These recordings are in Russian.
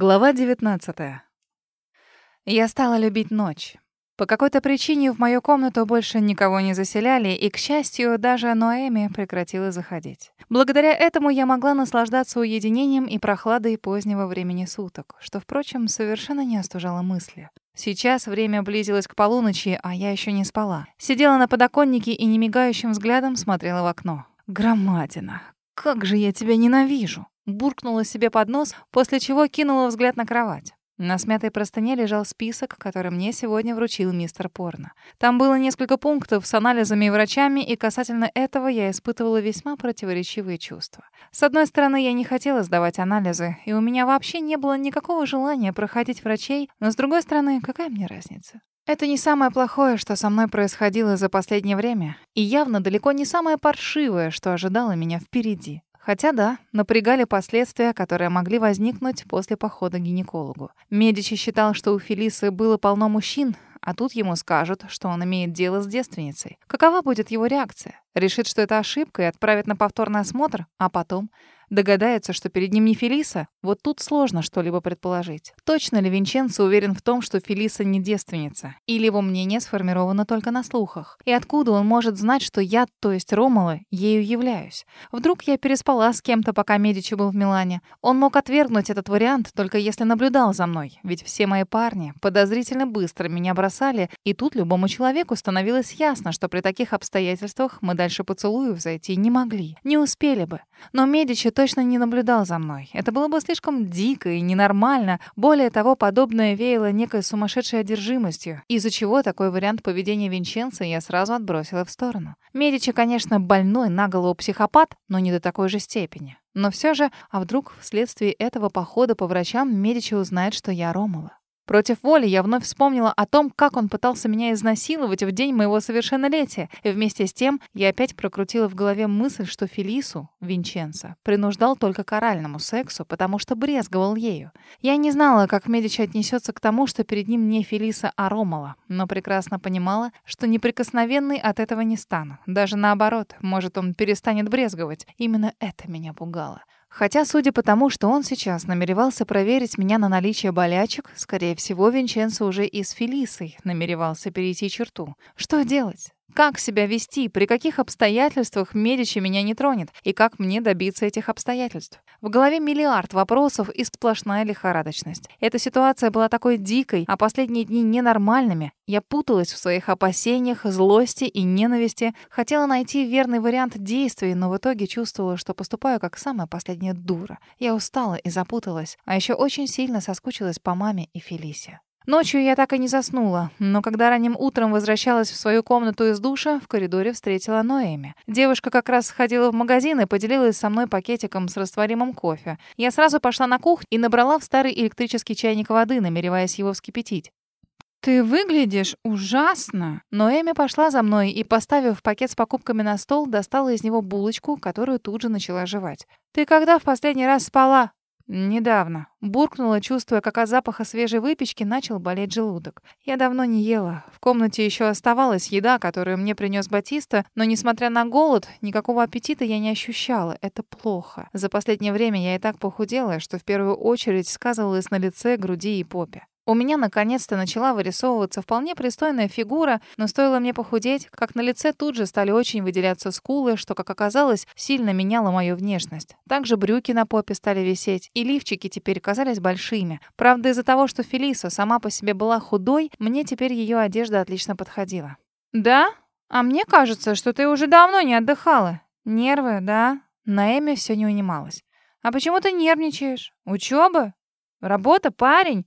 Глава 19. Я стала любить ночь. По какой-то причине в мою комнату больше никого не заселяли, и, к счастью, даже Ноэми прекратила заходить. Благодаря этому я могла наслаждаться уединением и прохладой позднего времени суток, что, впрочем, совершенно не остужало мысли. Сейчас время близилось к полуночи, а я еще не спала. Сидела на подоконнике и немигающим взглядом смотрела в окно. Громадина, как же я тебя ненавижу! Буркнула себе под нос, после чего кинула взгляд на кровать. На смятой простыне лежал список, который мне сегодня вручил мистер Порно. Там было несколько пунктов с анализами и врачами, и касательно этого я испытывала весьма противоречивые чувства. С одной стороны, я не хотела сдавать анализы, и у меня вообще не было никакого желания проходить врачей, но с другой стороны, какая мне разница? Это не самое плохое, что со мной происходило за последнее время, и явно далеко не самое паршивое, что ожидало меня впереди. Хотя да, напрягали последствия, которые могли возникнуть после похода к гинекологу. Медичи считал, что у Фелисы было полно мужчин, а тут ему скажут, что он имеет дело с девственницей. Какова будет его реакция? Решит, что это ошибка и отправит на повторный осмотр, а потом Догадается, что перед ним не Фелиса? Вот тут сложно что-либо предположить. Точно ли Винченцо уверен в том, что Фелиса не девственница? Или его мнение сформировано только на слухах? И откуда он может знать, что я, то есть Ромала, ею являюсь? Вдруг я переспала с кем-то, пока Медичи был в Милане? Он мог отвергнуть этот вариант, только если наблюдал за мной. Ведь все мои парни подозрительно быстро меня бросали, и тут любому человеку становилось ясно, что при таких обстоятельствах мы дальше поцелуев зайти не могли. Не успели бы. Но Медичи точно не наблюдал за мной. Это было бы слишком дико и ненормально. Более того, подобное веяло некой сумасшедшей одержимостью, из-за чего такой вариант поведения Винченца я сразу отбросила в сторону. Медичи, конечно, больной на голову психопат, но не до такой же степени. Но все же, а вдруг вследствие этого похода по врачам Медичи узнает, что я Ромала? Против воли я вновь вспомнила о том, как он пытался меня изнасиловать в день моего совершеннолетия. И вместе с тем я опять прокрутила в голове мысль, что Фелису, Винченцо, принуждал только к оральному сексу, потому что брезговал ею. Я не знала, как Медичи отнесется к тому, что перед ним не Фелиса, а Ромала, но прекрасно понимала, что неприкосновенной от этого не стану. Даже наоборот, может, он перестанет брезговать. Именно это меня пугало. Хотя, судя по тому, что он сейчас намеревался проверить меня на наличие болячек, скорее всего, Винченцо уже и с Фелисой намеревался перейти черту. Что делать? Как себя вести, при каких обстоятельствах Медичи меня не тронет, и как мне добиться этих обстоятельств? В голове миллиард вопросов и сплошная лихорадочность. Эта ситуация была такой дикой, а последние дни ненормальными. Я путалась в своих опасениях, злости и ненависти, хотела найти верный вариант действий, но в итоге чувствовала, что поступаю как самая последняя дура. Я устала и запуталась, а еще очень сильно соскучилась по маме и Фелисе. Ночью я так и не заснула, но когда ранним утром возвращалась в свою комнату из душа, в коридоре встретила Ноэми. Девушка как раз сходила в магазин и поделилась со мной пакетиком с растворимым кофе. Я сразу пошла на кухню и набрала в старый электрический чайник воды, намереваясь его вскипятить. «Ты выглядишь ужасно!» Ноэми пошла за мной и, поставив пакет с покупками на стол, достала из него булочку, которую тут же начала жевать. «Ты когда в последний раз спала?» «Недавно». Буркнула, чувствуя, как от запаха свежей выпечки начал болеть желудок. Я давно не ела. В комнате еще оставалась еда, которую мне принес Батиста, но, несмотря на голод, никакого аппетита я не ощущала. Это плохо. За последнее время я и так похудела, что в первую очередь сказывалось на лице, груди и попе. У меня наконец-то начала вырисовываться вполне пристойная фигура, но стоило мне похудеть, как на лице тут же стали очень выделяться скулы, что, как оказалось, сильно меняло мою внешность. Также брюки на попе стали висеть, и лифчики теперь казались большими. Правда, из-за того, что Фелиса сама по себе была худой, мне теперь ее одежда отлично подходила. «Да? А мне кажется, что ты уже давно не отдыхала. Нервы, да?» На Эме все не унималось. «А почему ты нервничаешь? Учеба? Работа? Парень?»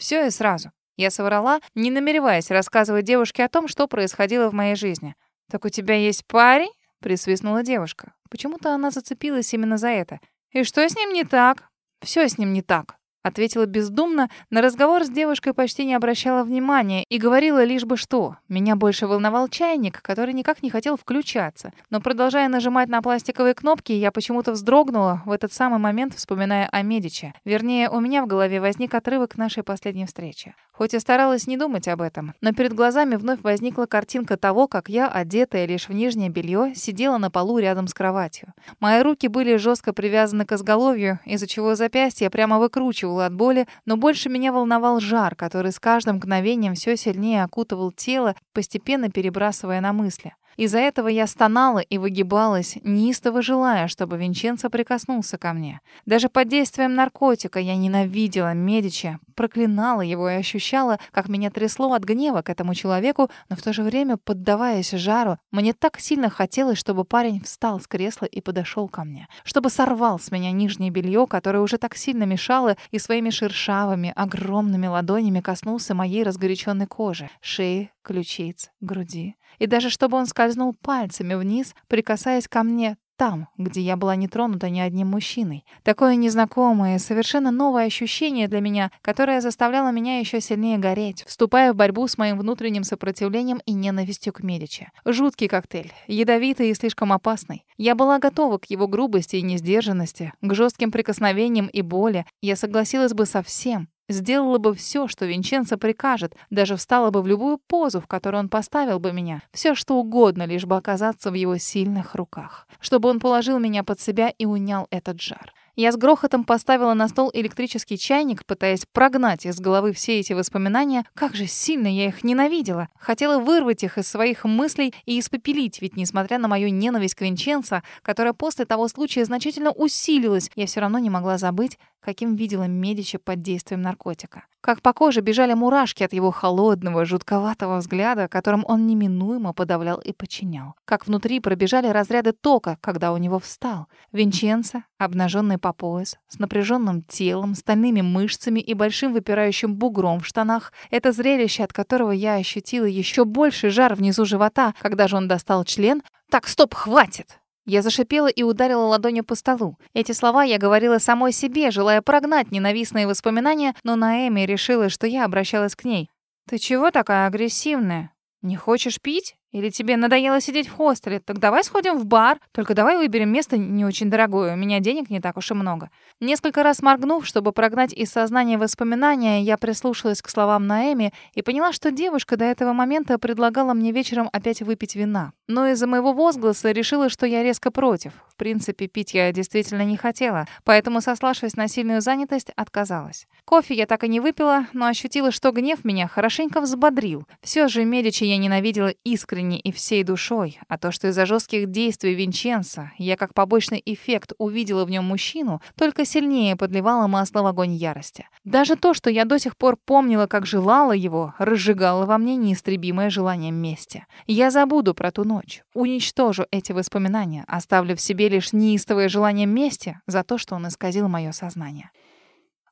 Все и сразу. Я соврала, не намереваясь рассказывать девушке о том, что происходило в моей жизни. «Так у тебя есть парень?» — присвистнула девушка. Почему-то она зацепилась именно за это. «И что с ним не так?» «Все с ним не так», Ответила бездумно, на разговор с девушкой почти не обращала внимания и говорила лишь бы что. Меня больше волновал чайник, который никак не хотел включаться. Но продолжая нажимать на пластиковые кнопки, я почему-то вздрогнула в этот самый момент, вспоминая о Медиче. Вернее, у меня в голове возник отрывок нашей последней встречи. Хоть и старалась не думать об этом, но перед глазами вновь возникла картинка того, как я, одетая лишь в нижнее белье, сидела на полу рядом с кроватью. Мои руки были жестко привязаны к изголовью, из-за чего запястья прямо выкручивали покалывало от боли, но больше меня волновал жар, который с каждым мгновением все сильнее окутывал тело, постепенно перебрасывая на мысли. Из-за этого я стонала и выгибалась, неистово желая, чтобы Винченцо прикоснулся ко мне. Даже под действием наркотика я ненавидела Медичи, проклинала его и ощущала, как меня трясло от гнева к этому человеку, но в то же время, поддаваясь жару, мне так сильно хотелось, чтобы парень встал с кресла и подошел ко мне, чтобы сорвал с меня нижнее белье, которое уже так сильно мешало, и своими шершавыми, огромными ладонями коснулся моей разгоряченной кожи, шеи, ключиц, груди. И даже чтобы он скользнул пальцами вниз, прикасаясь ко мне там, где я была не тронута ни одним мужчиной. Такое незнакомое, совершенно новое ощущение для меня, которое заставляло меня еще сильнее гореть, вступая в борьбу с моим внутренним сопротивлением и ненавистью к Медичи. Жуткий коктейль, ядовитый и слишком опасный. Я была готова к его грубости и несдержанности, к жестким прикосновениям и боли. Я согласилась бы со всем, Сделала бы все, что Винченцо прикажет, даже встала бы в любую позу, в которую он поставил бы меня. Все, что угодно, лишь бы оказаться в его сильных руках. Чтобы он положил меня под себя и унял этот жар. Я с грохотом поставила на стол электрический чайник, пытаясь прогнать из головы все эти воспоминания. Как же сильно я их ненавидела. Хотела вырвать их из своих мыслей и испепелить, ведь несмотря на мою ненависть к Винченцо, которая после того случая значительно усилилась, я все равно не могла забыть, каким видела Медичи под действием наркотика. Как по коже бежали мурашки от его холодного, жутковатого взгляда, которым он неминуемо подавлял и подчинял. Как внутри пробежали разряды тока, когда у него встал. Винченцо, обнаженный по пояс, с напряженным телом, стальными мышцами и большим выпирающим бугром в штанах. Это зрелище, от которого я ощутила еще больше жар внизу живота, когда же он достал член. «Так, стоп, хватит!» Я зашипела и ударила ладонью по столу. Эти слова я говорила самой себе, желая прогнать ненавистные воспоминания, но Наэми решила, что я обращалась к ней. «Ты чего такая агрессивная? Не хочешь пить?» Или тебе надоело сидеть в хостеле? Так давай сходим в бар. Только давай выберем место не очень дорогое. У меня денег не так уж и много. Несколько раз моргнув, чтобы прогнать из сознания воспоминания, я прислушалась к словам Наэми и поняла, что девушка до этого момента предлагала мне вечером опять выпить вина. Но из-за моего возгласа решила, что я резко против. В принципе, пить я действительно не хотела, поэтому, сославшись на сильную занятость, отказалась. Кофе я так и не выпила, но ощутила, что гнев меня хорошенько взбодрил. Все же Медичи я ненавидела искренне искренне и всей душой, а то, что из-за жестких действий Винченца я как побочный эффект увидела в нем мужчину, только сильнее подливало масло в огонь ярости. Даже то, что я до сих пор помнила, как желала его, разжигало во мне неистребимое желание мести. Я забуду про ту ночь, уничтожу эти воспоминания, оставлю в себе лишь неистовое желание мести за то, что он исказил мое сознание.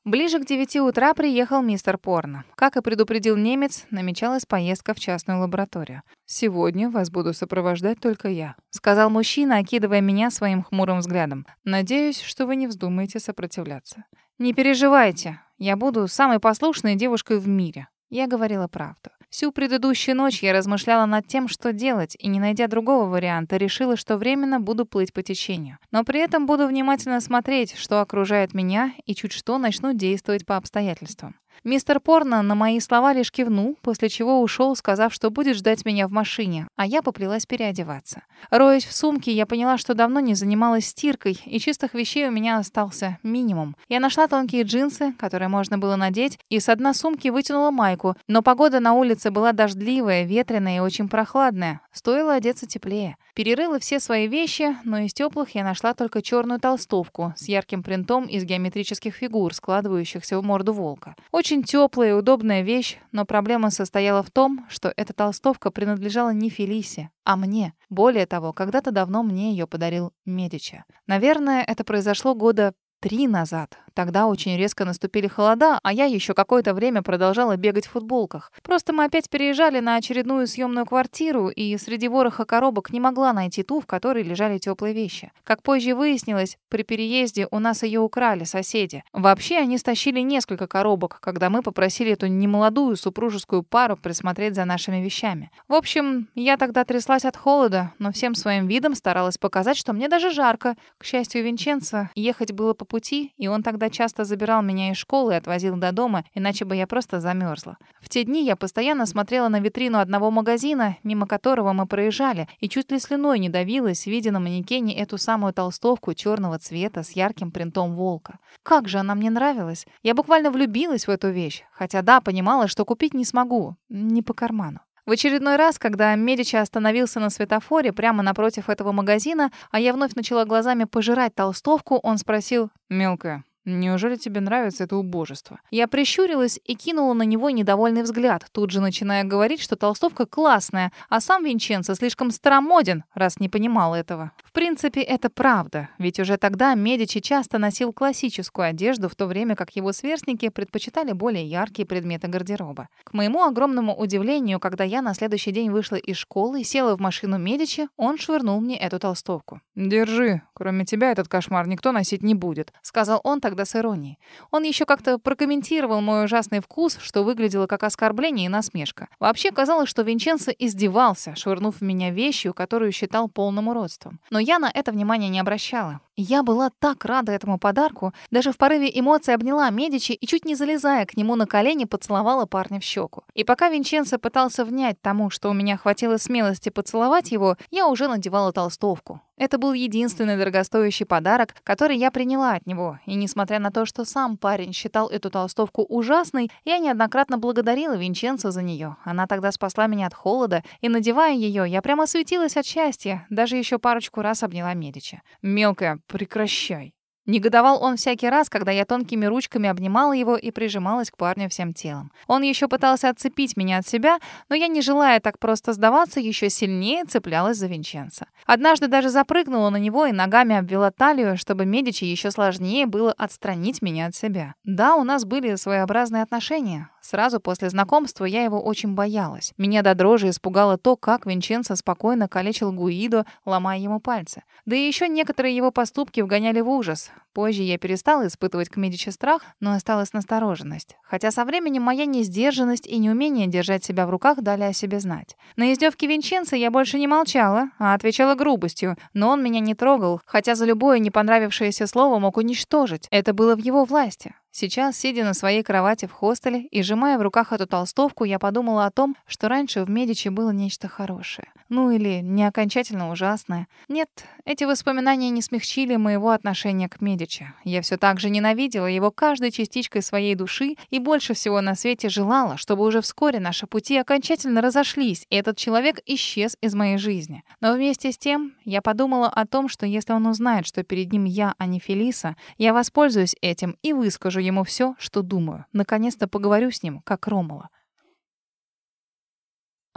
Ближе к девяти утра приехал мистер Порно. Как и предупредил немец, намечалась поездка в частную лабораторию. «Сегодня вас буду сопровождать только я», — сказал мужчина, окидывая меня своим хмурым взглядом. «Надеюсь, что вы не вздумаете сопротивляться». «Не переживайте, я буду самой послушной девушкой в мире». Я говорила правду. Всю предыдущую ночь я размышляла над тем, что делать, и, не найдя другого варианта, решила, что временно буду плыть по течению. Но при этом буду внимательно смотреть, что окружает меня, и чуть что начну действовать по обстоятельствам. Мистер Порно на мои слова лишь кивнул, после чего ушел, сказав, что будет ждать меня в машине, а я поплелась переодеваться. Роясь в сумке, я поняла, что давно не занималась стиркой, и чистых вещей у меня остался минимум. Я нашла тонкие джинсы, которые можно было надеть, и с одной сумки вытянула майку, но погода на улице была дождливая, ветреная и очень прохладная. Стоило одеться теплее. Перерыла все свои вещи, но из теплых я нашла только черную толстовку с ярким принтом из геометрических фигур, складывающихся в морду волка. Очень теплая и удобная вещь, но проблема состояла в том, что эта толстовка принадлежала не Фелисе, а мне. Более того, когда-то давно мне ее подарил Медичи. Наверное, это произошло года три назад. Тогда очень резко наступили холода, а я еще какое-то время продолжала бегать в футболках. Просто мы опять переезжали на очередную съемную квартиру, и среди вороха коробок не могла найти ту, в которой лежали теплые вещи. Как позже выяснилось, при переезде у нас ее украли соседи. Вообще, они стащили несколько коробок, когда мы попросили эту немолодую супружескую пару присмотреть за нашими вещами. В общем, я тогда тряслась от холода, но всем своим видом старалась показать, что мне даже жарко. К счастью, Винченцо ехать было по пути, и он тогда часто забирал меня из школы и отвозил до дома, иначе бы я просто замерзла. В те дни я постоянно смотрела на витрину одного магазина, мимо которого мы проезжали, и чуть ли слюной не давилась, видя на манекене эту самую толстовку черного цвета с ярким принтом волка. Как же она мне нравилась. Я буквально влюбилась в эту вещь, хотя да, понимала, что купить не смогу, не по карману. В очередной раз, когда Медичи остановился на светофоре прямо напротив этого магазина, а я вновь начала глазами пожирать толстовку, он спросил «Мелкая, Неужели тебе нравится это убожество? Я прищурилась и кинула на него недовольный взгляд, тут же начиная говорить, что толстовка классная, а сам Винченцо слишком старомоден, раз не понимал этого. В принципе, это правда, ведь уже тогда Медичи часто носил классическую одежду, в то время как его сверстники предпочитали более яркие предметы гардероба. К моему огромному удивлению, когда я на следующий день вышла из школы и села в машину Медичи, он швырнул мне эту толстовку. «Держи, кроме тебя этот кошмар никто носить не будет», — сказал он тогда с иронией. Он еще как-то прокомментировал мой ужасный вкус, что выглядело как оскорбление и насмешка. Вообще казалось, что Винченцо издевался, швырнув в меня вещью, которую считал полным уродством. Но я на это внимания не обращала. Я была так рада этому подарку, даже в порыве эмоций обняла Медичи и, чуть не залезая к нему на колени, поцеловала парня в щеку. И пока Винченцо пытался внять тому, что у меня хватило смелости поцеловать его, я уже надевала толстовку. Это был единственный дорогостоящий подарок, который я приняла от него. И несмотря на то, что сам парень считал эту толстовку ужасной, я неоднократно благодарила Винченцо за нее. Она тогда спасла меня от холода, и, надевая ее, я прямо светилась от счастья. Даже еще парочку раз обняла Медичи. «Мелкая, прекращай!» Негодовал он всякий раз, когда я тонкими ручками обнимала его и прижималась к парню всем телом. Он еще пытался отцепить меня от себя, но я, не желая так просто сдаваться, еще сильнее цеплялась за Винченца. Однажды даже запрыгнула на него и ногами обвела талию, чтобы Медичи еще сложнее было отстранить меня от себя. Да, у нас были своеобразные отношения. Сразу после знакомства я его очень боялась. Меня до дрожи испугало то, как Винченцо спокойно калечил Гуидо, ломая ему пальцы. Да и еще некоторые его поступки вгоняли в ужас. Позже я перестала испытывать к Медичи страх, но осталась настороженность. Хотя со временем моя несдержанность и неумение держать себя в руках дали о себе знать. На издевки Винченцо я больше не молчала, а отвечала грубостью, но он меня не трогал, хотя за любое не понравившееся слово мог уничтожить. Это было в его власти. Сейчас, сидя на своей кровати в хостеле и сжимая в руках эту толстовку, я подумала о том, что раньше в Медичи было нечто хорошее. Ну или не окончательно ужасное. Нет, эти воспоминания не смягчили моего отношения к Медичи. Я все так же ненавидела его каждой частичкой своей души и больше всего на свете желала, чтобы уже вскоре наши пути окончательно разошлись, и этот человек исчез из моей жизни. Но вместе с тем я подумала о том, что если он узнает, что перед ним я, а не Фелиса, я воспользуюсь этим и выскажу ему все, что думаю. Наконец-то поговорю с ним, как Ромала.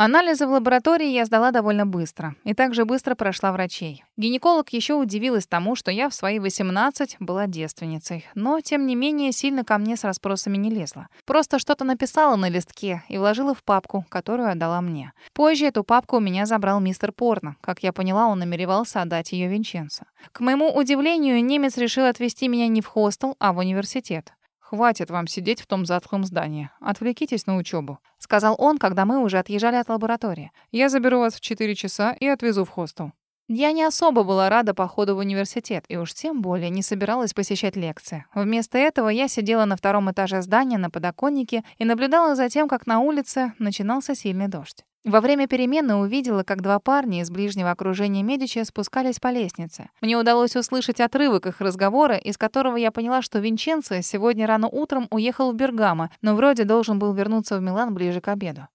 Анализы в лаборатории я сдала довольно быстро. И также быстро прошла врачей. Гинеколог еще удивилась тому, что я в свои 18 была девственницей. Но, тем не менее, сильно ко мне с расспросами не лезла. Просто что-то написала на листке и вложила в папку, которую отдала мне. Позже эту папку у меня забрал мистер Порно. Как я поняла, он намеревался отдать ее Винченцо. К моему удивлению, немец решил отвезти меня не в хостел, а в университет. «Хватит вам сидеть в том затхлом здании. Отвлекитесь на учебу», — сказал он, когда мы уже отъезжали от лаборатории. «Я заберу вас в 4 часа и отвезу в хостел». Я не особо была рада походу в университет и уж тем более не собиралась посещать лекции. Вместо этого я сидела на втором этаже здания на подоконнике и наблюдала за тем, как на улице начинался сильный дождь. Во время перемены увидела, как два парня из ближнего окружения Медичи спускались по лестнице. Мне удалось услышать отрывок их разговора, из которого я поняла, что Винченцо сегодня рано утром уехал в Бергамо, но вроде должен был вернуться в Милан ближе к обеду.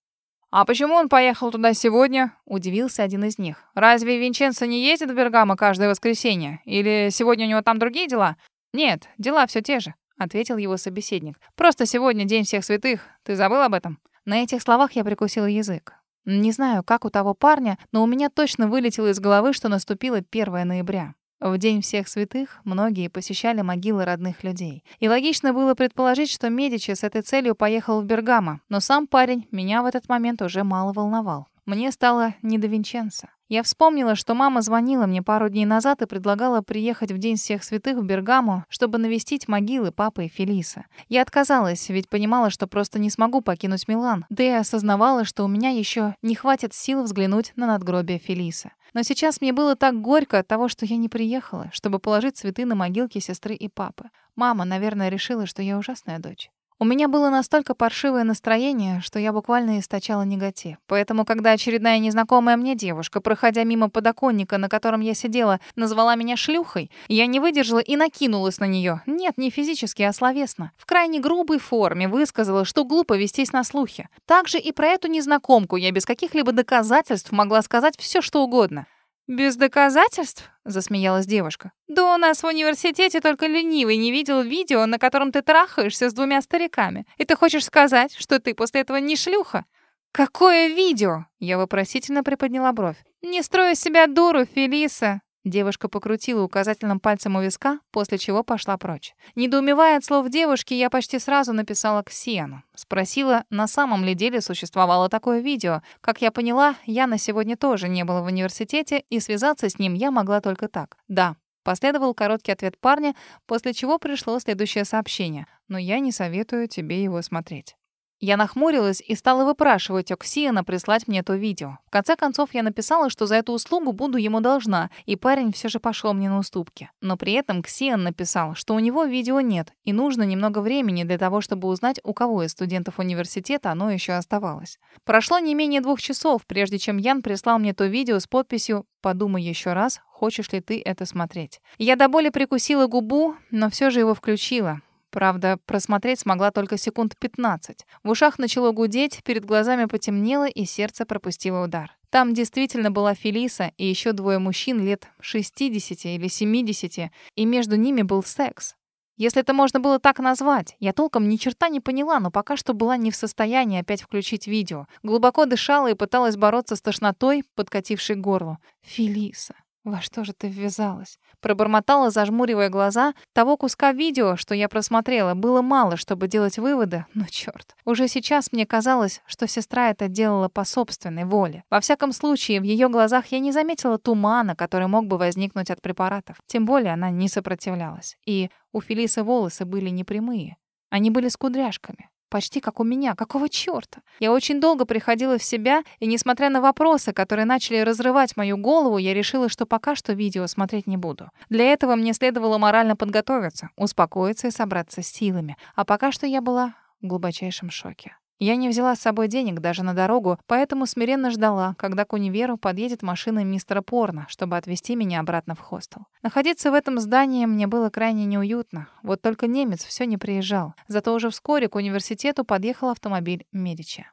«А почему он поехал туда сегодня?» — удивился один из них. «Разве Винченцо не ездит в Бергамо каждое воскресенье? Или сегодня у него там другие дела?» «Нет, дела все те же», — ответил его собеседник. «Просто сегодня День всех святых. Ты забыл об этом?» На этих словах я прикусила язык. Не знаю, как у того парня, но у меня точно вылетело из головы, что наступило 1 ноября. В День всех святых многие посещали могилы родных людей. И логично было предположить, что Медичи с этой целью поехал в Бергамо, но сам парень меня в этот момент уже мало волновал. Мне стало не до Винченца. Я вспомнила, что мама звонила мне пару дней назад и предлагала приехать в День всех святых в Бергамо, чтобы навестить могилы папы и Фелиса. Я отказалась, ведь понимала, что просто не смогу покинуть Милан. Да и осознавала, что у меня еще не хватит сил взглянуть на надгробие Фелиса. Но сейчас мне было так горько от того, что я не приехала, чтобы положить цветы на могилки сестры и папы. Мама, наверное, решила, что я ужасная дочь. У меня было настолько паршивое настроение, что я буквально источала негатив. Поэтому, когда очередная незнакомая мне девушка, проходя мимо подоконника, на котором я сидела, назвала меня шлюхой, я не выдержала и накинулась на нее. Нет, не физически, а словесно. В крайне грубой форме высказала, что глупо вестись на слухи. Также и про эту незнакомку я без каких-либо доказательств могла сказать все, что угодно. «Без доказательств?» — засмеялась девушка. «Да у нас в университете только ленивый не видел видео, на котором ты трахаешься с двумя стариками. И ты хочешь сказать, что ты после этого не шлюха?» «Какое видео?» — я вопросительно приподняла бровь. «Не строю себя дуру, Фелиса. Девушка покрутила указательным пальцем у виска, после чего пошла прочь. Недоумевая от слов девушки, я почти сразу написала к Сиану. Спросила, на самом ли деле существовало такое видео. Как я поняла, я на сегодня тоже не была в университете, и связаться с ним я могла только так. «Да». Последовал короткий ответ парня, после чего пришло следующее сообщение. «Но я не советую тебе его смотреть». Я нахмурилась и стала выпрашивать у Ксиана прислать мне то видео. В конце концов, я написала, что за эту услугу буду ему должна, и парень все же пошел мне на уступки. Но при этом Ксиан написал, что у него видео нет, и нужно немного времени для того, чтобы узнать, у кого из студентов университета оно еще оставалось. Прошло не менее двух часов, прежде чем Ян прислал мне то видео с подписью «Подумай еще раз, хочешь ли ты это смотреть». Я до боли прикусила губу, но все же его включила. Правда, просмотреть смогла только секунд 15. В ушах начало гудеть, перед глазами потемнело, и сердце пропустило удар. Там действительно была Фелиса и еще двое мужчин лет 60 или 70, и между ними был секс. Если это можно было так назвать. Я толком ни черта не поняла, но пока что была не в состоянии опять включить видео. Глубоко дышала и пыталась бороться с тошнотой, подкатившей к горлу. Фелиса. «Во что же ты ввязалась?» Пробормотала, зажмуривая глаза. Того куска видео, что я просмотрела, было мало, чтобы делать выводы, но черт. Уже сейчас мне казалось, что сестра это делала по собственной воле. Во всяком случае, в ее глазах я не заметила тумана, который мог бы возникнуть от препаратов. Тем более она не сопротивлялась. И у Фелисы волосы были не прямые. Они были с кудряшками. Почти как у меня. Какого чёрта? Я очень долго приходила в себя, и несмотря на вопросы, которые начали разрывать мою голову, я решила, что пока что видео смотреть не буду. Для этого мне следовало морально подготовиться, успокоиться и собраться с силами. А пока что я была в глубочайшем шоке. Я не взяла с собой денег даже на дорогу, поэтому смиренно ждала, когда к универу подъедет машина мистера Порна, чтобы отвезти меня обратно в хостел. Находиться в этом здании мне было крайне неуютно. Вот только немец все не приезжал. Зато уже вскоре к университету подъехал автомобиль Медичи.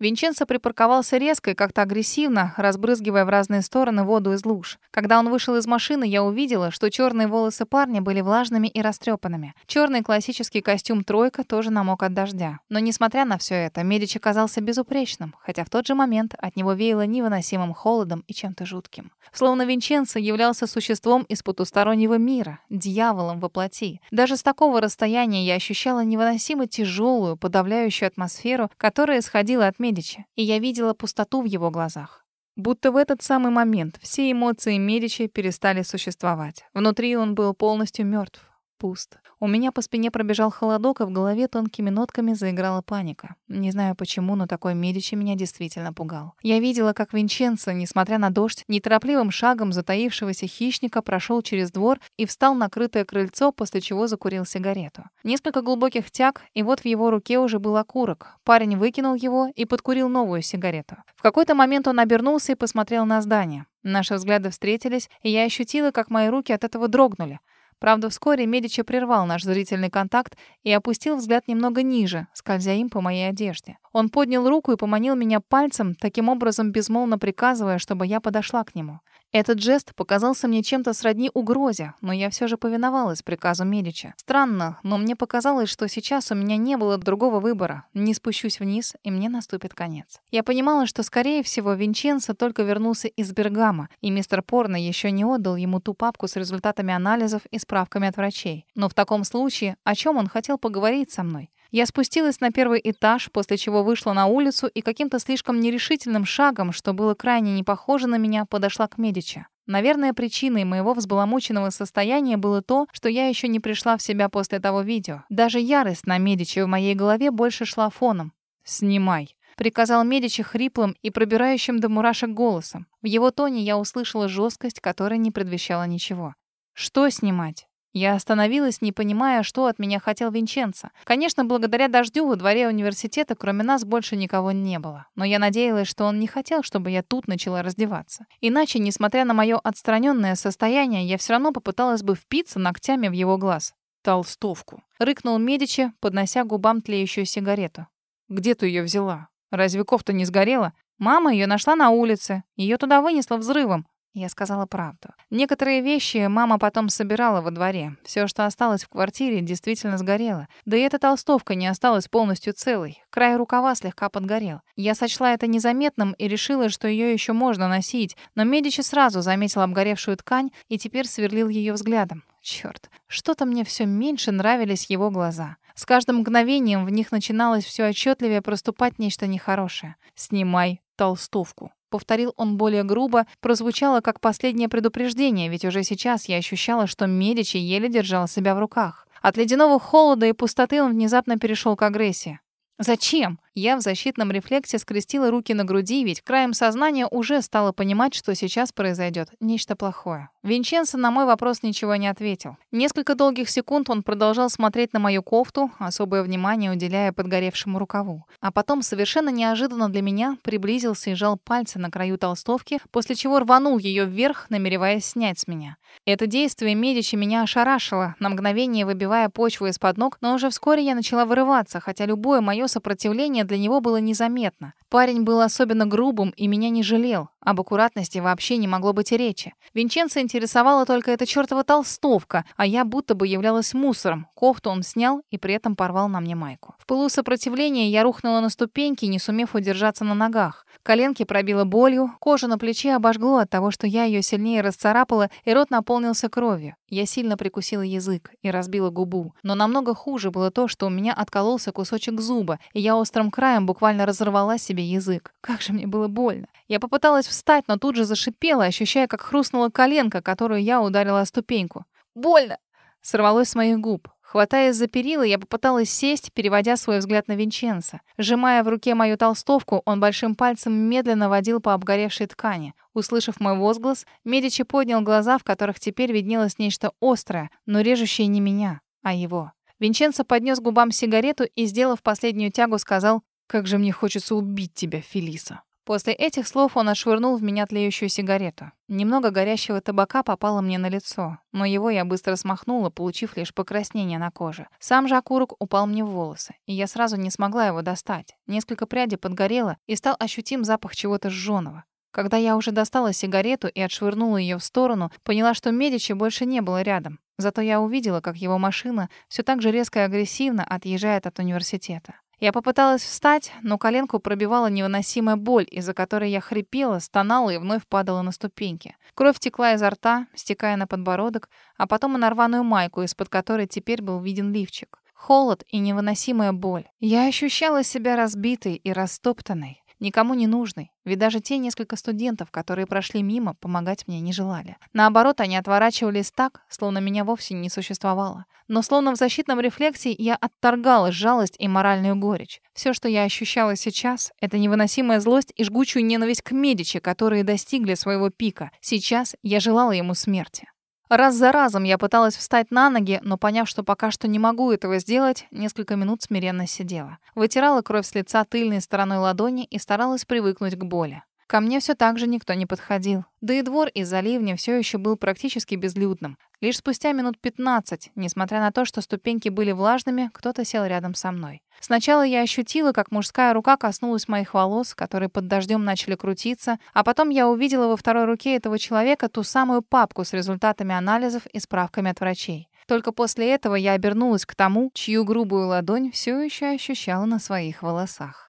Винченцо припарковался резко и как-то агрессивно, разбрызгивая в разные стороны воду из луж. Когда он вышел из машины, я увидела, что черные волосы парня были влажными и растрепанными. Черный классический костюм «тройка» тоже намок от дождя. Но несмотря на все это, Медич оказался безупречным, хотя в тот же момент от него веяло невыносимым холодом и чем-то жутким. Словно Винченцо являлся существом из потустороннего мира, дьяволом во плоти. Даже с такого расстояния я ощущала невыносимо тяжелую, подавляющую атмосферу, которая исходила от Медичи, и я видела пустоту в его глазах. Будто в этот самый момент все эмоции Медичи перестали существовать. Внутри он был полностью мертв, пуст. У меня по спине пробежал холодок, а в голове тонкими нотками заиграла паника. Не знаю почему, но такой Медичи меня действительно пугал. Я видела, как Винченцо, несмотря на дождь, неторопливым шагом затаившегося хищника прошел через двор и встал на крытое крыльцо, после чего закурил сигарету. Несколько глубоких тяг, и вот в его руке уже был окурок. Парень выкинул его и подкурил новую сигарету. В какой-то момент он обернулся и посмотрел на здание. Наши взгляды встретились, и я ощутила, как мои руки от этого дрогнули. Правда, вскоре Медичи прервал наш зрительный контакт и опустил взгляд немного ниже, скользя им по моей одежде. Он поднял руку и поманил меня пальцем, таким образом безмолвно приказывая, чтобы я подошла к нему. Этот жест показался мне чем-то сродни угрозе, но я все же повиновалась приказу Медича. Странно, но мне показалось, что сейчас у меня не было другого выбора. Не спущусь вниз, и мне наступит конец. Я понимала, что, скорее всего, Винченцо только вернулся из Бергама, и мистер Порно еще не отдал ему ту папку с результатами анализов и справками от врачей. Но в таком случае, о чем он хотел поговорить со мной? Я спустилась на первый этаж, после чего вышла на улицу и каким-то слишком нерешительным шагом, что было крайне не похоже на меня, подошла к Медичи. Наверное, причиной моего взбаламученного состояния было то, что я еще не пришла в себя после того видео. Даже ярость на Медичи в моей голове больше шла фоном. «Снимай», — приказал Медичи хриплым и пробирающим до мурашек голосом. В его тоне я услышала жесткость, которая не предвещала ничего. «Что снимать?» Я остановилась, не понимая, что от меня хотел Винченцо. Конечно, благодаря дождю во дворе университета кроме нас больше никого не было. Но я надеялась, что он не хотел, чтобы я тут начала раздеваться. Иначе, несмотря на мое отстраненное состояние, я все равно попыталась бы впиться ногтями в его глаз. «Толстовку», — рыкнул Медичи, поднося губам тлеющую сигарету. «Где ты ее взяла? Разве кофта не сгорела? Мама ее нашла на улице. Ее туда вынесло взрывом. Я сказала правду. Некоторые вещи мама потом собирала во дворе. Все, что осталось в квартире, действительно сгорело. Да и эта толстовка не осталась полностью целой. Край рукава слегка подгорел. Я сочла это незаметным и решила, что ее еще можно носить, но Медичи сразу заметил обгоревшую ткань и теперь сверлил ее взглядом. Черт, что-то мне все меньше нравились его глаза. С каждым мгновением в них начиналось все отчетливее проступать нечто нехорошее. «Снимай толстовку». Повторил он более грубо, прозвучало как последнее предупреждение, ведь уже сейчас я ощущала, что Медичи еле держал себя в руках. От ледяного холода и пустоты он внезапно перешел к агрессии. «Зачем?» Я в защитном рефлексе скрестила руки на груди, ведь краем сознания уже стала понимать, что сейчас произойдет нечто плохое. Винченцо на мой вопрос ничего не ответил. Несколько долгих секунд он продолжал смотреть на мою кофту, особое внимание уделяя подгоревшему рукаву. А потом, совершенно неожиданно для меня, приблизился и жал пальцы на краю толстовки, после чего рванул ее вверх, намереваясь снять с меня. Это действие Медичи меня ошарашило, на мгновение выбивая почву из-под ног, но уже вскоре я начала вырываться, хотя любое мое сопротивление для него было незаметно. Парень был особенно грубым и меня не жалел. Об аккуратности вообще не могло быть и речи. Винченцо интересовала только эта чертова толстовка, а я будто бы являлась мусором. Кофту он снял и при этом порвал на мне майку. В пылу сопротивления я рухнула на ступеньки, не сумев удержаться на ногах. Коленки пробило болью, кожа на плече обожгло от того, что я ее сильнее расцарапала, и рот наполнился кровью. Я сильно прикусила язык и разбила губу. Но намного хуже было то, что у меня откололся кусочек зуба, и я острым краем буквально разорвала себе язык. Как же мне было больно. Я попыталась встать, но тут же зашипела, ощущая, как хрустнула коленка, которую я ударила о ступеньку. «Больно!» Сорвалось с моих губ. Хватаясь за перила, я попыталась сесть, переводя свой взгляд на Винченца. Сжимая в руке мою толстовку, он большим пальцем медленно водил по обгоревшей ткани. Услышав мой возглас, Медичи поднял глаза, в которых теперь виднелось нечто острое, но режущее не меня, а его. Винченцо поднес губам сигарету и, сделав последнюю тягу, сказал «Как же мне хочется убить тебя, Фелиса». После этих слов он отшвырнул в меня тлеющую сигарету. Немного горящего табака попало мне на лицо, но его я быстро смахнула, получив лишь покраснение на коже. Сам же окурок упал мне в волосы, и я сразу не смогла его достать. Несколько прядей подгорело, и стал ощутим запах чего-то жжёного. Когда я уже достала сигарету и отшвырнула ее в сторону, поняла, что Медичи больше не было рядом. Зато я увидела, как его машина все так же резко и агрессивно отъезжает от университета. Я попыталась встать, но коленку пробивала невыносимая боль, из-за которой я хрипела, стонала и вновь падала на ступеньки. Кровь текла изо рта, стекая на подбородок, а потом и на рваную майку, из-под которой теперь был виден лифчик. Холод и невыносимая боль. Я ощущала себя разбитой и растоптанной никому не нужный, ведь даже те несколько студентов, которые прошли мимо, помогать мне не желали. Наоборот, они отворачивались так, словно меня вовсе не существовало. Но словно в защитном рефлексе я отторгала жалость и моральную горечь. Все, что я ощущала сейчас, это невыносимая злость и жгучую ненависть к Медичи, которые достигли своего пика. Сейчас я желала ему смерти. Раз за разом я пыталась встать на ноги, но поняв, что пока что не могу этого сделать, несколько минут смиренно сидела. Вытирала кровь с лица тыльной стороной ладони и старалась привыкнуть к боли. Ко мне все так же никто не подходил. Да и двор из-за ливня все еще был практически безлюдным. Лишь спустя минут 15, несмотря на то, что ступеньки были влажными, кто-то сел рядом со мной. Сначала я ощутила, как мужская рука коснулась моих волос, которые под дождем начали крутиться, а потом я увидела во второй руке этого человека ту самую папку с результатами анализов и справками от врачей. Только после этого я обернулась к тому, чью грубую ладонь все еще ощущала на своих волосах.